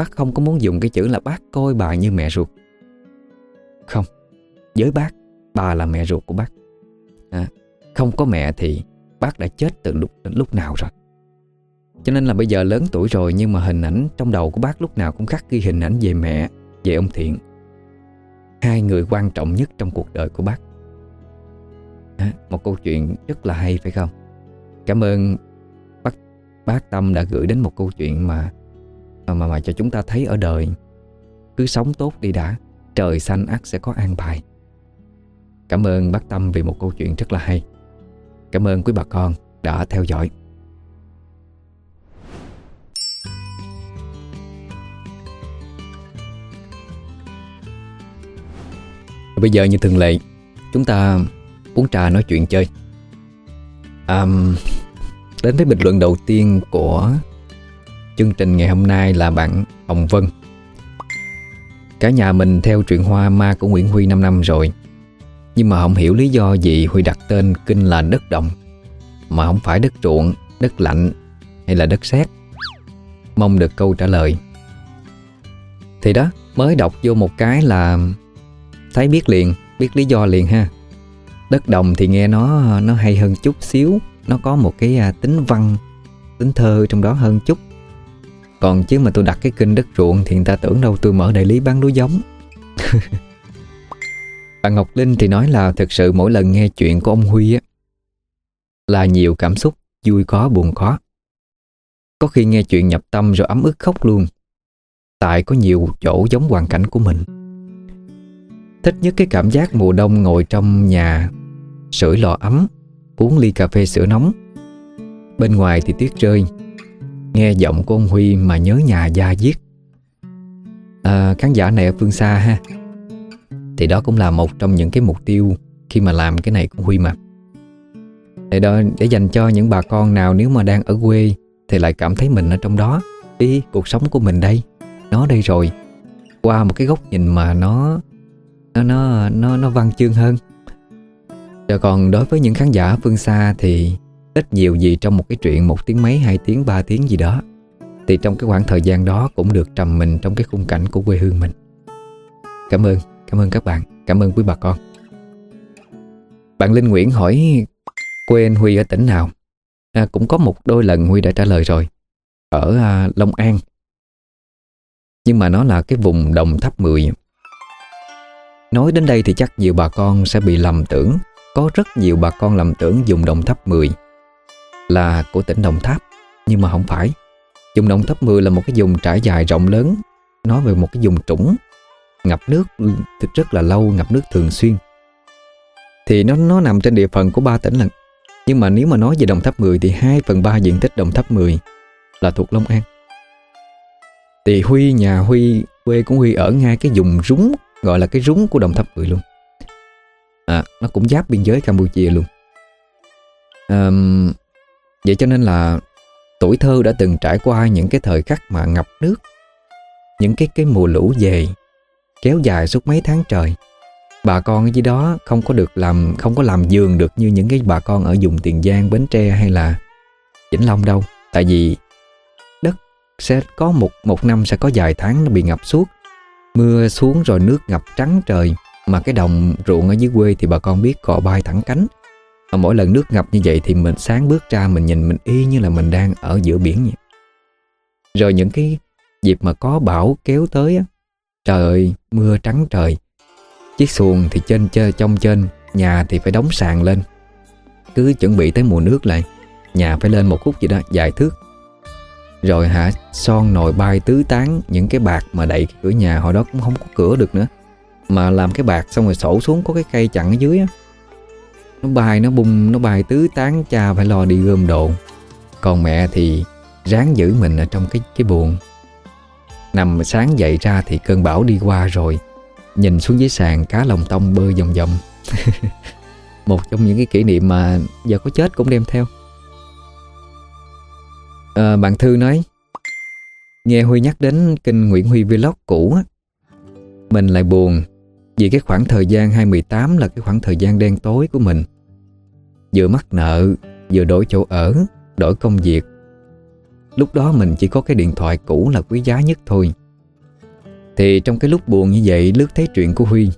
Bác không có muốn dùng cái chữ là bác coi bà như mẹ ruột. Không. Với bác Bà là mẹ ruột của bác. À, Không có mẹ thì bác đã chết từ lúc lúc nào rồi. Cho nên là bây giờ lớn tuổi rồi Nhưng mà hình ảnh trong đầu của bác lúc nào cũng khắc ghi hình ảnh về mẹ Về ông Thiện. Hai người quan trọng nhất trong cuộc đời của bác. À, Một câu chuyện rất là hay phải không? Cảm ơn bác, bác Tâm đã gửi đến một câu chuyện mà mà mà cho chúng ta thấy ở đời Cứ sống tốt đi đã Trời xanh ắt sẽ có an bài. Cảm ơn bác Tâm vì một câu chuyện rất là hay. Cảm ơn quý bà con đã theo dõi. Bây giờ như thường lệ Chúng ta uống trà nói chuyện chơi. À, Đến với bình luận đầu tiên của chương trình ngày hôm nay là bạn Hồng Vân. Cả nhà mình theo truyện hoa ma của Nguyễn Huy 5 năm rồi. Nhưng mà không hiểu lý do gì Huy đặt tên kinh là đất đồng Mà không phải đất ruộng, đất lạnh hay là đất sét. Mong được câu trả lời. Thì đó, mới đọc vô một cái là Thấy biết liền, biết lý do liền ha. Đất đồng thì nghe nó nó hay hơn chút xíu. Nó có một cái à, tính văn, tính thơ trong đó hơn chút còn chứ mà tôi đặt cái kinh đất ruộng Thì người ta tưởng đâu tôi mở đại lý bán lúa giống. Bà Ngọc Linh thì nói là Thực sự mỗi lần nghe chuyện của ông Huy á, Là nhiều cảm xúc, Vui có buồn khó. Có khi nghe chuyện nhập tâm rồi ấm ức khóc luôn. Tại có nhiều chỗ giống hoàn cảnh của mình. Thích nhất cái cảm giác mùa đông ngồi trong nhà, Sưởi lò ấm, Uống ly cà phê sữa nóng. Bên ngoài thì tuyết rơi. Nghe giọng của ông Huy mà nhớ nhà da diết. À, Khán giả này ở phương xa ha. Thì đó cũng là một trong những cái mục tiêu Khi mà làm cái này của Huy mà. Để, đó, để dành cho những bà con nào nếu mà đang ở quê Thì lại cảm thấy mình ở trong đó Đi cuộc sống của mình đây Nó đây rồi. Qua một cái góc nhìn mà nó Nó nó nó, nó văn chương hơn. Rồi còn đối với những khán giả phương xa thì ít nhiều gì trong một cái chuyện một tiếng mấy, hai tiếng, ba tiếng gì đó thì trong cái khoảng thời gian đó cũng được trầm mình trong cái khung cảnh của quê hương mình. Cảm ơn, cảm ơn các bạn, cảm ơn quý bà con. Bạn Linh Nguyễn hỏi quê anh Huy ở tỉnh nào? À, cũng có một đôi lần Huy đã trả lời rồi. Ở à, Long An. Nhưng mà nó là cái vùng đồng tháp 10. Nói đến đây thì chắc nhiều bà con sẽ bị lầm tưởng Có rất nhiều bà con lầm tưởng dùng đồng tháp 10 là của tỉnh Đồng Tháp. Nhưng mà không phải. Vùng Đồng Tháp 10 là một cái vùng trải dài rộng lớn. Nói về một cái vùng trũng. Ngập nước rất là lâu Ngập nước thường xuyên. Thì nó nó nằm trên địa phận của ba tỉnh lần Nhưng mà nếu mà nói về Đồng Tháp 10 Thì 2 phần 3 diện tích Đồng Tháp 10 Là thuộc Long An. Thì Huy, nhà Huy Quê của Huy ở ngay cái vùng rúng Gọi là cái rúng của Đồng Tháp 10 luôn. À, Nó cũng giáp biên giới Campuchia luôn. Um, Vậy cho nên là tuổi thơ đã từng trải qua những cái thời khắc mà ngập nước Những cái cái mùa lũ về Kéo dài suốt mấy tháng trời. Bà con ở dưới đó không có được làm Không có làm giường được như những cái bà con ở vùng Tiền Giang, Bến Tre hay là Vĩnh Long đâu. Tại vì đất sẽ có một một năm sẽ có vài tháng nó bị ngập suốt. Mưa xuống rồi nước ngập trắng trời Mà cái đồng ruộng ở dưới quê thì bà con biết cọ bay thẳng cánh mà mỗi lần nước ngập như vậy thì mình sáng bước ra mình nhìn mình y như là mình đang ở giữa biển vậy. Rồi những cái dịp mà có bão kéo tới á, trời ơi, mưa trắng trời. Chiếc xuồng thì trên chơi trong trên, nhà thì phải đóng sàn lên. Cứ chuẩn bị tới mùa nước lại Nhà phải lên một khúc gì đó dài thước Rồi hả Son nồi bay tứ tán Những cái bạc mà đậy cửa nhà hồi đó cũng không có cửa được nữa Mà làm cái bạc xong rồi sổ xuống Có cái cây chặn ở dưới á nó bài nó bung Nó bài tứ tán Cha phải lo đi gom đồ. Còn mẹ thì ráng giữ mình ở trong cái cái buồn Nằm sáng dậy ra thì cơn bão đi qua rồi Nhìn xuống dưới sàn cá lồng tông bơi vòng vòng. Một trong những cái kỷ niệm mà giờ có chết cũng đem theo. À, Bạn Thư nói Nghe Huy nhắc đến kinh Nguyễn Huy Vlog cũ á Mình lại buồn. Vì cái khoảng thời gian 2018 là cái khoảng thời gian đen tối của mình. Vừa mắc nợ, Vừa đổi chỗ ở, Đổi công việc. Lúc đó mình chỉ có cái điện thoại cũ là quý giá nhất thôi. Thì trong cái lúc buồn như vậy, lướt thấy chuyện của Huy,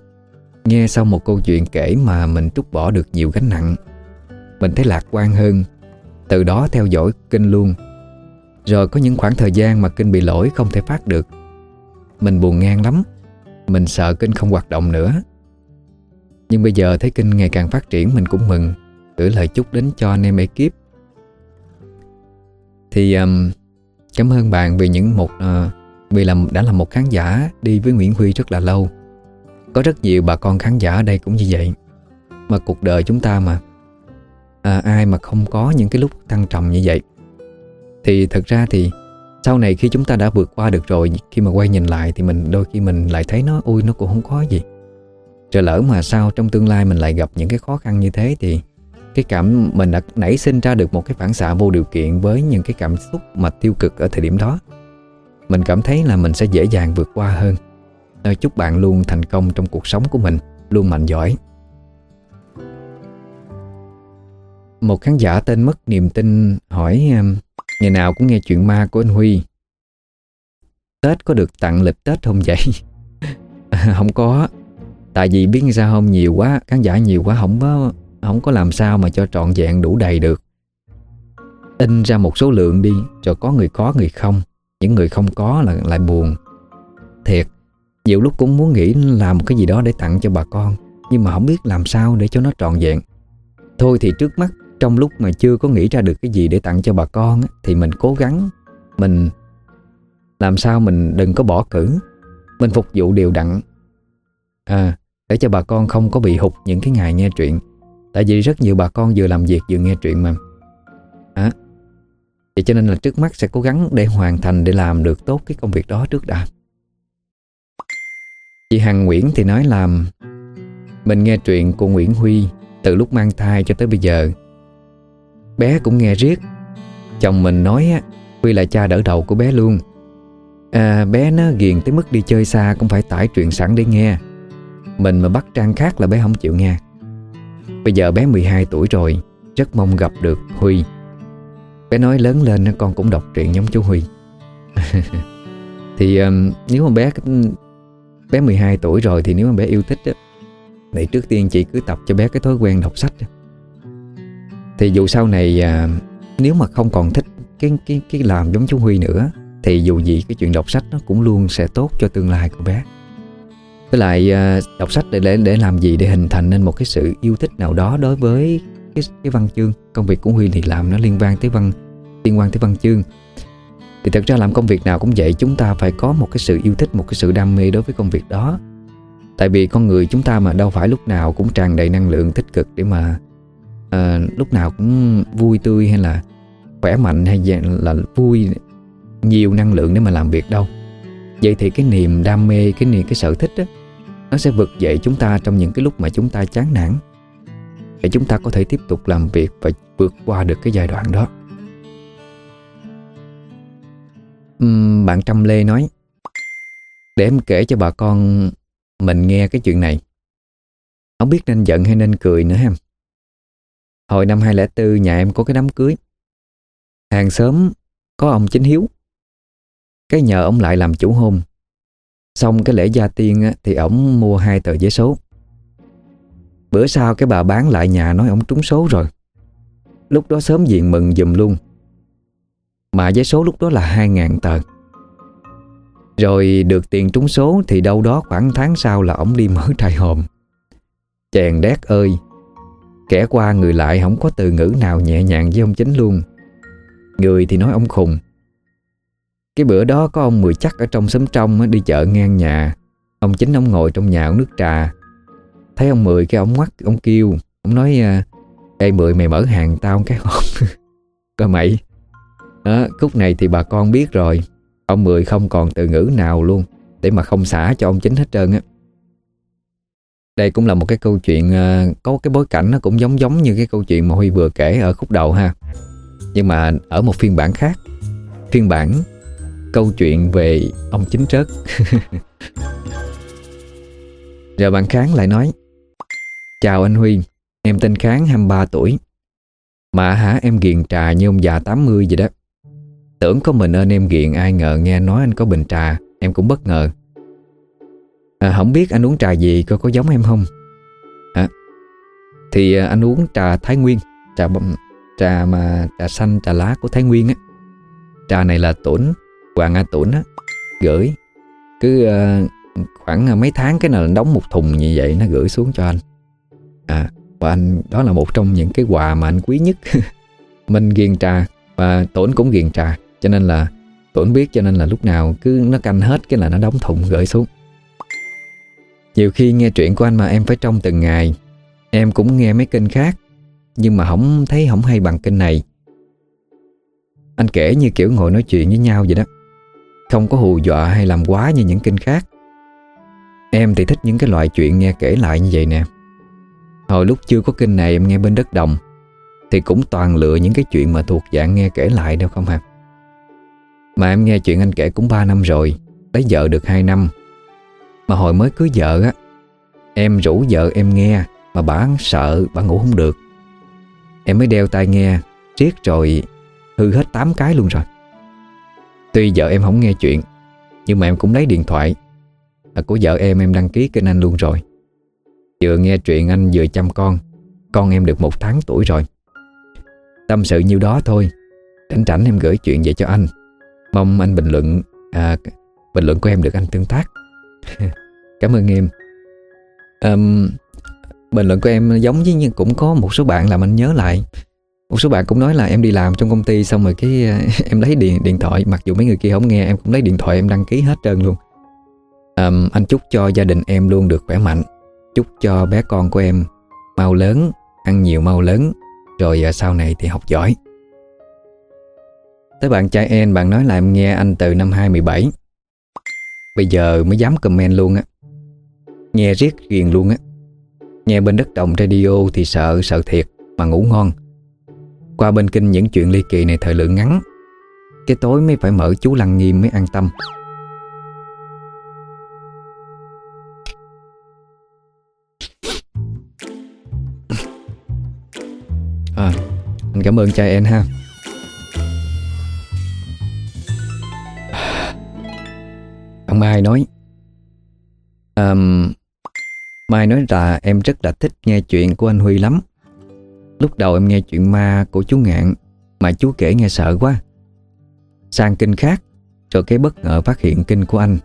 Nghe sau một câu chuyện kể mà mình trút bỏ được nhiều gánh nặng, Mình thấy lạc quan hơn. Từ đó theo dõi kinh luôn. Rồi có những khoảng thời gian mà kinh bị lỗi không thể phát được. Mình buồn ngang lắm. Mình sợ kinh không hoạt động nữa. Nhưng bây giờ thấy kinh ngày càng phát triển mình cũng mừng. Gửi lời chúc đến cho anh em ekip. Thì um, cảm ơn bạn vì những một uh, Vì là đã là một khán giả đi với Nguyễn Huy rất là lâu. Có rất nhiều bà con khán giả ở đây cũng như vậy. Mà cuộc đời chúng ta mà à, Ai mà không có những cái lúc thăng trầm như vậy. Thì thật ra thì sau này khi chúng ta đã vượt qua được rồi, Khi mà quay nhìn lại thì mình, đôi khi mình lại thấy nó Ui nó cũng không có gì. Rồi lỡ mà sao trong tương lai mình lại gặp những cái khó khăn như thế Thì cái cảm, mình đã nảy sinh ra được một cái phản xạ vô điều kiện Với những cái cảm xúc mà tiêu cực ở thời điểm đó. Mình cảm thấy là mình sẽ dễ dàng vượt qua hơn. Chúc bạn luôn thành công trong cuộc sống của mình, Luôn mạnh giỏi. Một khán giả tên Mất Niềm Tin hỏi um, Ngày nào cũng nghe chuyện ma của anh Huy. Tết có được tặng lịch Tết không vậy? không có. Tại vì biết sao không, nhiều quá, Khán giả nhiều quá, không có Không có làm sao mà cho trọn vẹn đủ đầy được. In ra một số lượng đi, Rồi có người có, người không. Những người không có là, lại buồn. Thiệt, nhiều lúc cũng muốn nghĩ làm một cái gì đó để tặng cho bà con, Nhưng mà không biết làm sao để cho nó trọn vẹn. Thôi thì trước mắt trong lúc mà chưa có nghĩ ra được cái gì để tặng cho bà con Thì mình cố gắng, Mình Làm sao mình đừng có bỏ cử. Mình phục vụ đều đặn. À Để cho bà con không có bị hụt những cái ngày nghe chuyện Tại vì rất nhiều bà con vừa làm việc vừa nghe chuyện mà. À Vậy cho nên là trước mắt sẽ cố gắng để hoàn thành Để làm được tốt cái công việc đó trước đã. Chị Hằng Nguyễn thì nói là Mình nghe chuyện của Nguyễn Huy Từ lúc mang thai cho tới bây giờ. Bé cũng nghe riết. Chồng mình nói á Huy là cha đỡ đầu của bé luôn. À bé nó ghiền tới mức đi chơi xa Cũng phải tải truyện sẵn để nghe. Mình mà bắt trang khác là bé không chịu nghe. Bây giờ bé 12 tuổi rồi Rất mong gặp được Huy. Bé nói lớn lên con cũng đọc truyện giống chú Huy. Thì um, nếu mà bé Bé 12 tuổi rồi thì nếu mà bé yêu thích á, Thì trước tiên chị cứ tập cho bé cái thói quen đọc sách thì dù sau này à, Nếu mà không còn thích cái cái cái làm giống chú Huy nữa Thì dù gì cái chuyện đọc sách nó cũng luôn sẽ tốt cho tương lai của bé. Với lại à, đọc sách để, để để làm gì Để hình thành nên một cái sự yêu thích nào đó Đối với cái, cái văn chương. Công việc của Huy thì làm nó liên quan tới văn Liên quan tới văn chương. Thì thật ra làm công việc nào cũng vậy Chúng ta phải có một cái sự yêu thích Một cái sự đam mê đối với công việc đó. Tại vì con người chúng ta mà đâu phải lúc nào Cũng tràn đầy năng lượng tích cực Để mà à, lúc nào cũng vui tươi Hay là khỏe mạnh Hay là vui Nhiều năng lượng để mà làm việc đâu. Vậy thì cái niềm đam mê Cái niềm cái sở thích đó, Nó sẽ vực dậy chúng ta trong những cái lúc mà chúng ta chán nản. Để chúng ta có thể tiếp tục làm việc Và vượt qua được cái giai đoạn đó. Uhm, Bạn Trâm Lê nói Để em kể cho bà con Mình nghe cái chuyện này. Không biết nên giận hay nên cười nữa em Hồi năm 2004 nhà em có cái đám cưới. Hàng xóm có ông Chính Hiếu. Cái nhờ ông lại làm chủ hôn. Xong cái lễ gia tiên Thì ổng mua hai tờ giấy số. Bữa sau cái bà bán lại nhà nói ổng trúng số rồi. Lúc đó sớm diện mừng dùm luôn. Mà giấy số lúc đó là 2.000 tờ. Rồi được tiền trúng số Thì đâu đó khoảng tháng sau là ổng đi mở trại hòm. Chèn đét ơi Kẻ qua người lại không có từ ngữ nào nhẹ nhàng với ông chính luôn. Người thì nói ông khùng. Cái bữa đó có ông Mười chắc ở trong xóm trong đi chợ ngang nhà. Ông chính ông ngồi trong nhà uống nước trà. Thấy ông Mười cái ông ngoắt Ông kêu. Ông nói ờ, Ê Mười mày mở hàng tao cái hộp. Coi mày. Đó, Khúc này thì bà con biết rồi. Ông Mười không còn từ ngữ nào luôn Để mà không xả cho ông chính hết trơn á. Đây cũng là một cái câu chuyện ờ, Có cái bối cảnh nó cũng giống giống như cái câu chuyện mà Huy vừa kể ở khúc đầu ha. Nhưng mà ở một phiên bản khác. Phiên bản Câu chuyện về ông chính trớt. Rồi bạn Kháng lại nói, Chào anh Huy, Em tên Kháng 23 tuổi. Mà hả, em ghiền trà như ông già 80 vậy đó. Tưởng có mình ơn em ghiền, Ai ngờ nghe nói anh có bình trà, Em cũng bất ngờ à, Không biết anh uống trà gì có có giống em không? À, Thì à, anh uống trà Thái Nguyên Trà trà mà trà xanh trà lá của Thái Nguyên á. Trà này là tổn Hoàng A tổn á Gửi. Cứ uh, khoảng à, mấy tháng cái nào đóng một thùng như vậy Nó gửi xuống cho anh. À và anh đó là một trong những cái quà mà anh quý nhất. Mình ghiền trà Và tổn cũng ghiền trà. Cho nên là tổn biết cho nên là lúc nào Cứ nó canh hết cái là nó đóng thùng gửi xuống. Nhiều khi nghe chuyện của anh mà em phải trong từng ngày. Em cũng nghe mấy kênh khác, Nhưng mà không thấy không hay bằng kênh này. Anh kể như kiểu ngồi nói chuyện với nhau vậy đó. Không có hù dọa hay làm quá như những kênh khác. Em thì thích những cái loại chuyện nghe kể lại như vậy nè. Hồi lúc chưa có kênh này em nghe bên đất đồng, Thì cũng toàn lựa những cái chuyện mà thuộc dạng nghe kể lại đâu không hả? Mà em nghe chuyện anh kể cũng 3 năm rồi Lấy vợ được 2 năm. Mà hồi mới cưới vợ á Em rủ vợ em nghe Mà bà sợ bà ngủ không được. Em mới đeo tai nghe Riết rồi hư hết 8 cái luôn rồi. Tuy vợ em không nghe chuyện Nhưng mà em cũng lấy điện thoại. Là của vợ em em đăng ký kênh anh luôn rồi. Vừa nghe chuyện anh vừa chăm con Con em được một tháng tuổi rồi. Tâm sự nhiêu đó thôi Rảnh rảnh em gửi chuyện về cho anh. Mong anh bình luận à, Bình luận của em được anh tương tác. Cảm ơn em um, Bình luận của em giống với nhưng cũng có một số bạn làm anh nhớ lại Một số bạn cũng nói là em đi làm trong công ty Xong rồi cái ờ, em lấy điện, điện thoại Mặc dù mấy người kia không nghe Em cũng lấy điện thoại em đăng ký hết trơn luôn um, Anh chúc cho gia đình em luôn được khỏe mạnh Chúc cho bé con của em mau lớn, ăn nhiều mau lớn, rồi ờ, sau này thì học giỏi. Tới bạn trai En, bạn nói là em nghe anh từ năm 2017. Bây giờ mới dám comment luôn á. Nghe riết ghiền luôn á. Nghe bên đất đồng radio thì sợ, sợ thiệt, mà ngủ ngon. Qua bên kinh những chuyện ly kỳ này thời lượng ngắn. Cái tối mới phải mở chú lăng nghiêm mới an tâm. À, anh cảm ơn cha em ha Ông Mai nói um, Mai nói là em rất là thích nghe chuyện của anh Huy lắm. Lúc đầu em nghe chuyện ma của chú Ngạn, Mà chú kể nghe sợ quá. Sang kinh khác, Rồi cái bất ngờ phát hiện kinh của anh.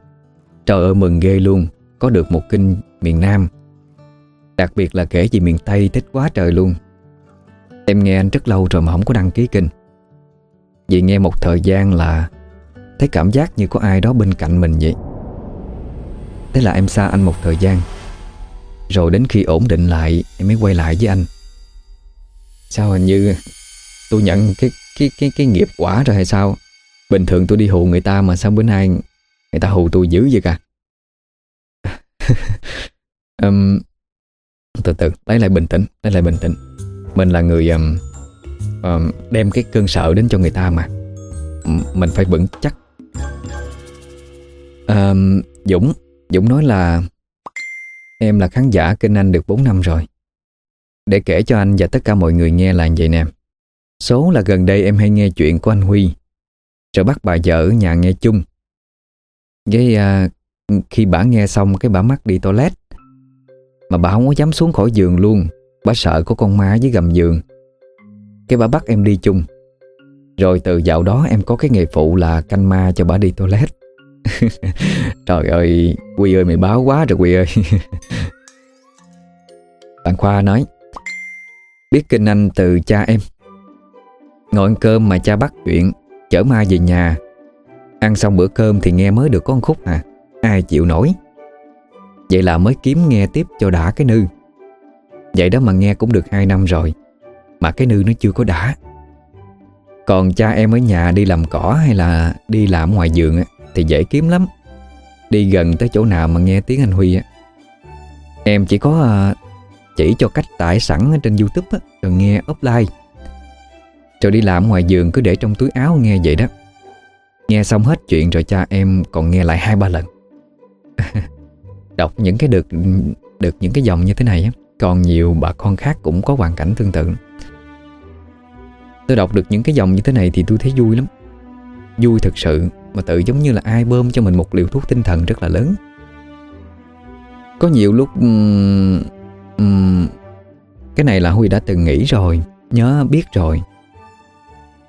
Trời ơi, mừng ghê luôn, Có được một kinh miền Nam. Đặc biệt là kể về miền Tây thích quá trời luôn. Em nghe anh rất lâu rồi mà không có đăng ký kinh. Vì nghe một thời gian là Thấy cảm giác như có ai đó bên cạnh mình vậy. Thế là em xa anh một thời gian. Rồi đến khi ổn định lại Em mới quay lại với anh. Sao hình như Tôi nhận cái cái cái cái nghiệp quả rồi hay sao? Bình thường tôi đi hù người ta Mà sao bữa nay Người ta hù tôi dữ vậy cả? Um, Từ từ lấy lại bình tĩnh Lấy lại bình tĩnh. Mình là người um, um, đem cái cơn sợ đến cho người ta mà. Mình phải vững chắc. Um, Dũng Dũng nói là Em là khán giả kênh anh được 4 năm rồi. Để kể cho anh và tất cả mọi người nghe là vậy nè. Số là gần đây em hay nghe chuyện của anh Huy. Rồi bắt bà vợ ở nhà nghe chung. Với à, khi bà nghe xong cái bà mắc đi toilet. Mà bà không có dám xuống khỏi giường luôn. Bà sợ có con ma dưới gầm giường. Cái bà bắt em đi chung. Rồi từ dạo đó em có cái nghề phụ là canh ma cho bà đi toilet. Trời ơi, Quy ơi, mày báo quá rồi Quy ơi. Bạn Khoa nói, Biết kinh anh từ cha em. Ngồi ăn cơm mà cha bắt chuyện, Chở ma về nhà. Ăn xong bữa cơm thì nghe mới được có con khúc à Ai chịu nổi. Vậy là mới kiếm nghe tiếp cho đã cái nư. Vậy đó mà nghe cũng được 2 năm rồi, Mà cái nư nó chưa có đã. Còn cha em ở nhà đi làm cỏ hay là đi làm ngoài giường thì dễ kiếm lắm. Đi gần tới chỗ nào mà nghe tiếng anh Huy á. Em chỉ có ờ, chỉ cho cách tải sẵn ở trên Youtube á, rồi nghe offline. Rồi đi làm ngoài giường cứ để trong túi áo nghe vậy đó. Nghe xong hết chuyện rồi cha em còn nghe lại hai ba lần. Đọc những cái được được những cái dòng như thế này á Còn nhiều bà con khác cũng có hoàn cảnh tương tự. Tôi đọc được những cái dòng như thế này thì tôi thấy vui lắm. Vui thật sự. Mà tự giống như là ai bơm cho mình một liều thuốc tinh thần rất là lớn. Có nhiều lúc um, um, Cái này là Huy đã từng nghĩ rồi Nhớ biết rồi.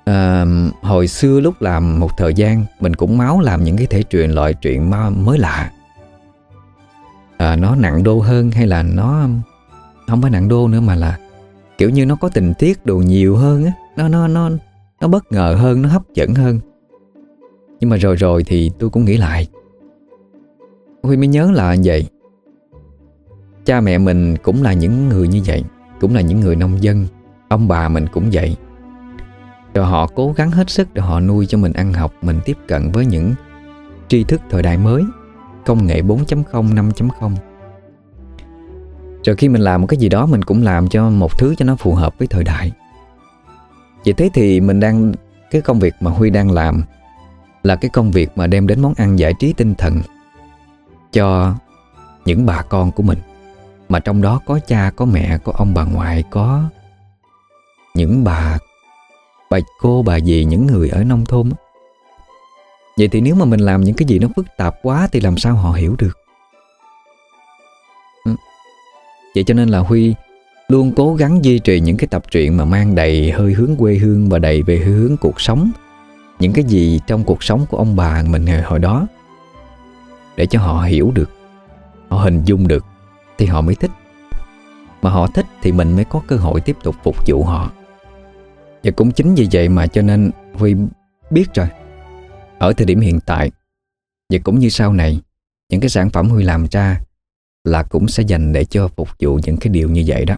À, Hồi xưa lúc làm một thời gian Mình cũng máu làm những cái thể truyền loại chuyện mới lạ. À, Nó nặng đô hơn hay là nó Không phải nặng đô nữa mà là Kiểu như nó có tình tiết đồ nhiều hơn á Nó nó nó nó bất ngờ hơn Nó hấp dẫn hơn. Nhưng mà rồi rồi thì tôi cũng nghĩ lại. Huy mới nhớ là vậy. Cha mẹ mình cũng là những người như vậy Cũng là những người nông dân. Ông bà mình cũng vậy. Rồi họ cố gắng hết sức để họ nuôi cho mình ăn học Mình tiếp cận với những tri thức thời đại mới Công nghệ 4.0, 5.0 Rồi khi mình làm một cái gì đó Mình cũng làm cho một thứ cho nó phù hợp với thời đại. Vậy thế thì mình đang Cái công việc mà Huy đang làm là cái công việc mà đem đến món ăn giải trí tinh thần Cho những bà con của mình mà trong đó có cha, có mẹ, có ông bà ngoại, có những bà, bà cô, bà dì, những người ở nông thôn. Vậy thì nếu mà mình làm những cái gì nó phức tạp quá thì làm sao họ hiểu được? Ừ. Vậy cho nên là Huy luôn cố gắng duy trì những cái tập truyện mà mang đầy hơi hướng quê hương và đầy về hướng cuộc sống. Những cái gì trong cuộc sống của ông bà mình hồi đó. Để cho họ hiểu được, họ hình dung được thì họ mới thích. Mà họ thích thì mình mới có cơ hội tiếp tục phục vụ họ. Và cũng chính vì vậy mà cho nên Huy biết rồi. Ở thời điểm hiện tại Và cũng như sau này Những cái sản phẩm Huy làm ra Là cũng sẽ dành để cho phục vụ những cái điều như vậy đó.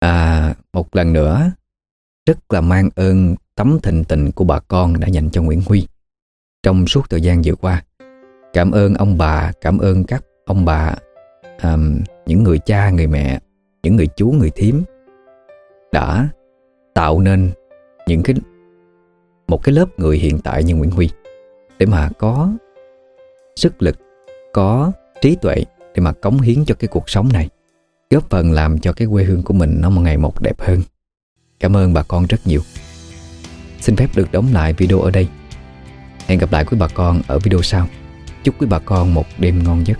À một lần nữa Rất là mang ơn tấm thịnh tình của bà con đã dành cho Nguyễn Huy Trong suốt thời gian vừa qua Cảm ơn ông bà, cảm ơn các ông bà um, những người cha, người mẹ, những người chú, người thím đã tạo nên những cái một cái lớp người hiện tại như Nguyễn Huy để mà có sức lực, có trí tuệ để mà cống hiến cho cái cuộc sống này, góp phần làm cho cái quê hương của mình nó một ngày một đẹp hơn. Cảm ơn bà con rất nhiều. Xin phép được đóng lại video ở đây. Hẹn gặp lại quý bà con ở video sau. Chúc quý bà con một đêm ngon giấc.